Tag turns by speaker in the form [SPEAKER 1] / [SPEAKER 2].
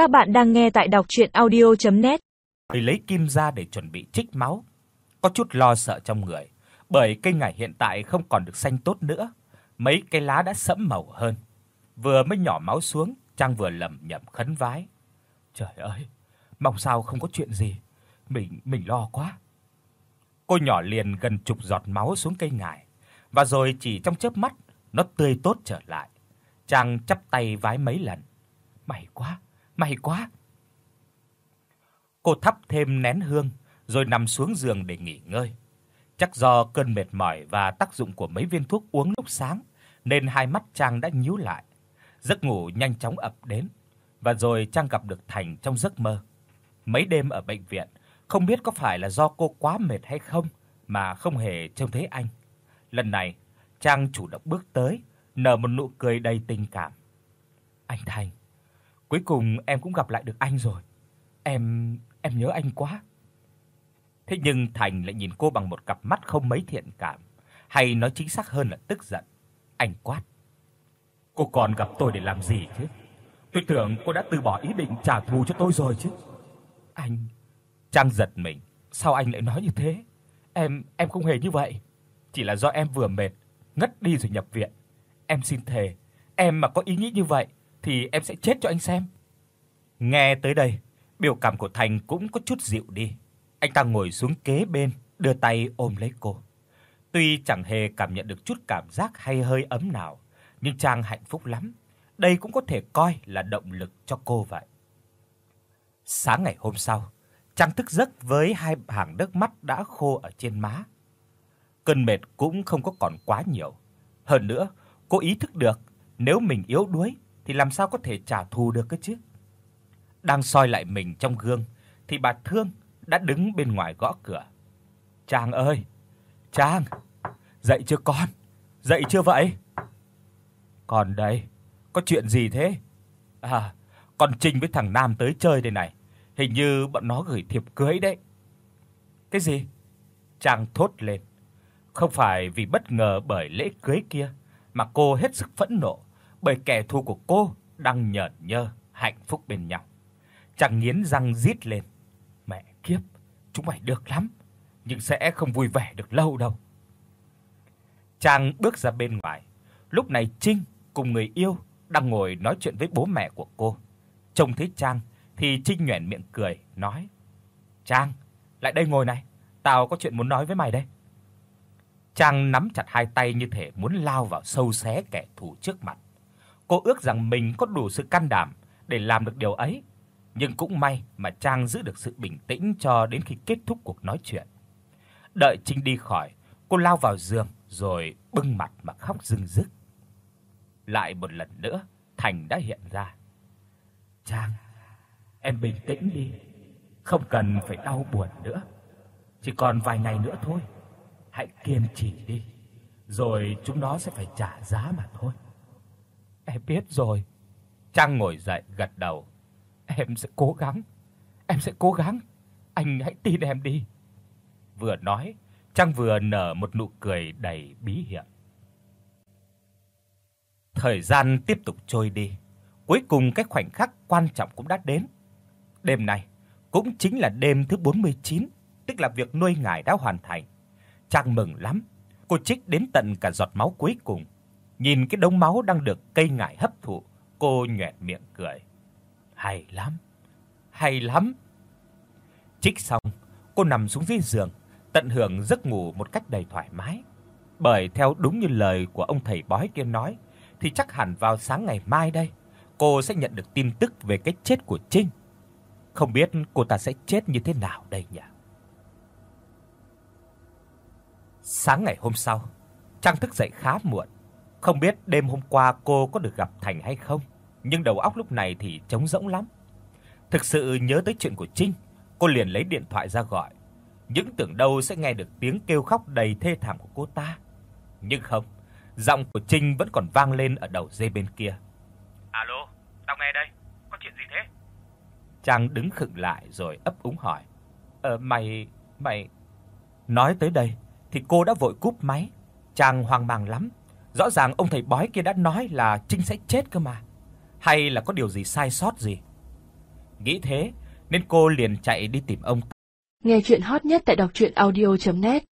[SPEAKER 1] Các bạn đang nghe tại đọc audio net
[SPEAKER 2] Tôi lấy kim ra để chuẩn bị trích máu, có chút lo sợ trong người, bởi cây ngải hiện tại không còn được xanh tốt nữa, mấy cây lá đã sẫm màu hơn. Vừa mới nhỏ máu xuống, Trang vừa lẩm nhẩm khấn vái. Trời ơi, mong sao không có chuyện gì, mình mình lo quá. Cô nhỏ liền gần chục giọt máu xuống cây ngải, và rồi chỉ trong chớp mắt, nó tươi tốt trở lại. Trang chắp tay vái mấy lần. May quá, may quá. Cô thắp thêm nén hương rồi nằm xuống giường để nghỉ ngơi. Chắc do cơn mệt mỏi và tác dụng của mấy viên thuốc uống lúc sáng nên hai mắt Trang đã nhíu lại. Giấc ngủ nhanh chóng ập đến và rồi Trang gặp được Thành trong giấc mơ. Mấy đêm ở bệnh viện, không biết có phải là do cô quá mệt hay không mà không hề trông thấy anh. Lần này, Trang chủ động bước tới, nở một nụ cười đầy tình cảm. "Anh Thành, cuối cùng em cũng gặp lại được anh rồi. Em em nhớ anh quá." Thế nhưng Thành lại nhìn cô bằng một cặp mắt không mấy thiện cảm, hay nói chính xác hơn là tức giận. Anh quát: "Cô còn gặp tôi để làm gì chứ? Tôi tưởng cô đã từ bỏ ý định trả thù cho tôi rồi chứ." Anh Trang giật mình, sao anh lại nói như thế? Em em không hề như vậy, chỉ là do em vừa mệt, ngất đi rồi nhập viện. Em xin thề, em mà có ý nghĩ như vậy thì em sẽ chết cho anh xem. Nghe tới đây, biểu cảm của Thành cũng có chút dịu đi. Anh ta ngồi xuống kế bên, đưa tay ôm lấy cô. Tuy chẳng hề cảm nhận được chút cảm giác hay hơi ấm nào, nhưng chàng hạnh phúc lắm. Đây cũng có thể coi là động lực cho cô vậy. Sáng ngày hôm sau, Trang thức giấc với hai hàng nước mắt đã khô ở trên má. Cơn mệt cũng không có còn quá nhiều. Hơn nữa, cô ý thức được nếu mình yếu đuối thì làm sao có thể trả thù được cơ chứ. Đang soi lại mình trong gương thì bà Thương đã đứng bên ngoài gõ cửa. "Trang ơi, Trang, dậy chưa con? Dậy chưa vậy?" Còn đây, có chuyện gì thế?" "À, con Trinh với thằng Nam tới chơi đây này, hình như bọn nó gửi thiệp cưới đấy." "Cái gì?" Trang thốt lên. Không phải vì bất ngờ bởi lễ cưới kia, mà cô hết sức phẫn nộ bởi kẻ thù của cô đang nhởn nhơ hạnh phúc bên nhau. Chàng nghiến răng rít lên. Mẹ kiếp, chúng mày được lắm, nhưng sẽ không vui vẻ được lâu đâu. Chàng bước ra bên ngoài. Lúc này Trinh cùng người yêu đang ngồi nói chuyện với bố mẹ của cô. Trông thấy Trang thì Trinh nhoẻn miệng cười nói: "Trang, lại đây ngồi này, tao có chuyện muốn nói với mày đây." Trang nắm chặt hai tay như thể muốn lao vào sâu xé kẻ thù trước mặt. Cô ước rằng mình có đủ sự can đảm để làm được điều ấy, nhưng cũng may mà Trang giữ được sự bình tĩnh cho đến khi kết thúc cuộc nói chuyện. Đợi Trinh đi khỏi, cô lao vào giường rồi bưng mặt mà khóc rưng rức. Lại một lần nữa, Thành đã hiện ra. "Trang, em bình tĩnh đi, không cần phải đau buồn nữa. Chỉ còn vài ngày nữa thôi." hãy kiên trì đi, rồi chúng nó sẽ phải trả giá mà thôi. Em biết rồi. Trang ngồi dậy gật đầu. Em sẽ cố gắng. Em sẽ cố gắng. Anh hãy tin em đi. Vừa nói, Trang vừa nở một nụ cười đầy bí hiểm. Thời gian tiếp tục trôi đi. Cuối cùng cái khoảnh khắc quan trọng cũng đã đến. Đêm này cũng chính là đêm thứ 49, tức là việc nuôi ngải đã hoàn thành. Trang mừng lắm. Cô trích đến tận cả giọt máu cuối cùng. Nhìn cái đống máu đang được cây ngải hấp thụ, cô nhếch miệng cười. Hay lắm. Hay lắm. Trích xong, cô nằm xuống dưới giường, tận hưởng giấc ngủ một cách đầy thoải mái. Bởi theo đúng như lời của ông thầy bói kia nói, thì chắc hẳn vào sáng ngày mai đây, cô sẽ nhận được tin tức về cái chết của Trinh. Không biết cô ta sẽ chết như thế nào đây nhỉ? Sáng ngày hôm sau, Trang thức dậy khá muộn. Không biết đêm hôm qua cô có được gặp Thành hay không, nhưng đầu óc lúc này thì trống rỗng lắm. Thực sự nhớ tới chuyện của Trinh, cô liền lấy điện thoại ra gọi. Những tưởng đâu sẽ nghe được tiếng kêu khóc đầy thê thảm của cô ta. Nhưng không, giọng của Trinh vẫn còn vang lên ở đầu dây bên kia.
[SPEAKER 3] "Alo, tao nghe đây, có chuyện gì thế?"
[SPEAKER 2] Trang đứng khựng lại rồi ấp úng hỏi. "Ờ mày mày" Nói tới đây, thì cô đã vội cúp máy. Chàng hoang mang lắm, rõ ràng ông thầy bói kia đã nói là Trinh sẽ chết cơ mà. Hay là có điều gì sai sót gì? Nghĩ thế, nên cô liền chạy đi tìm ông.
[SPEAKER 4] Nghe truyện hot nhất tại doctruyenaudio.net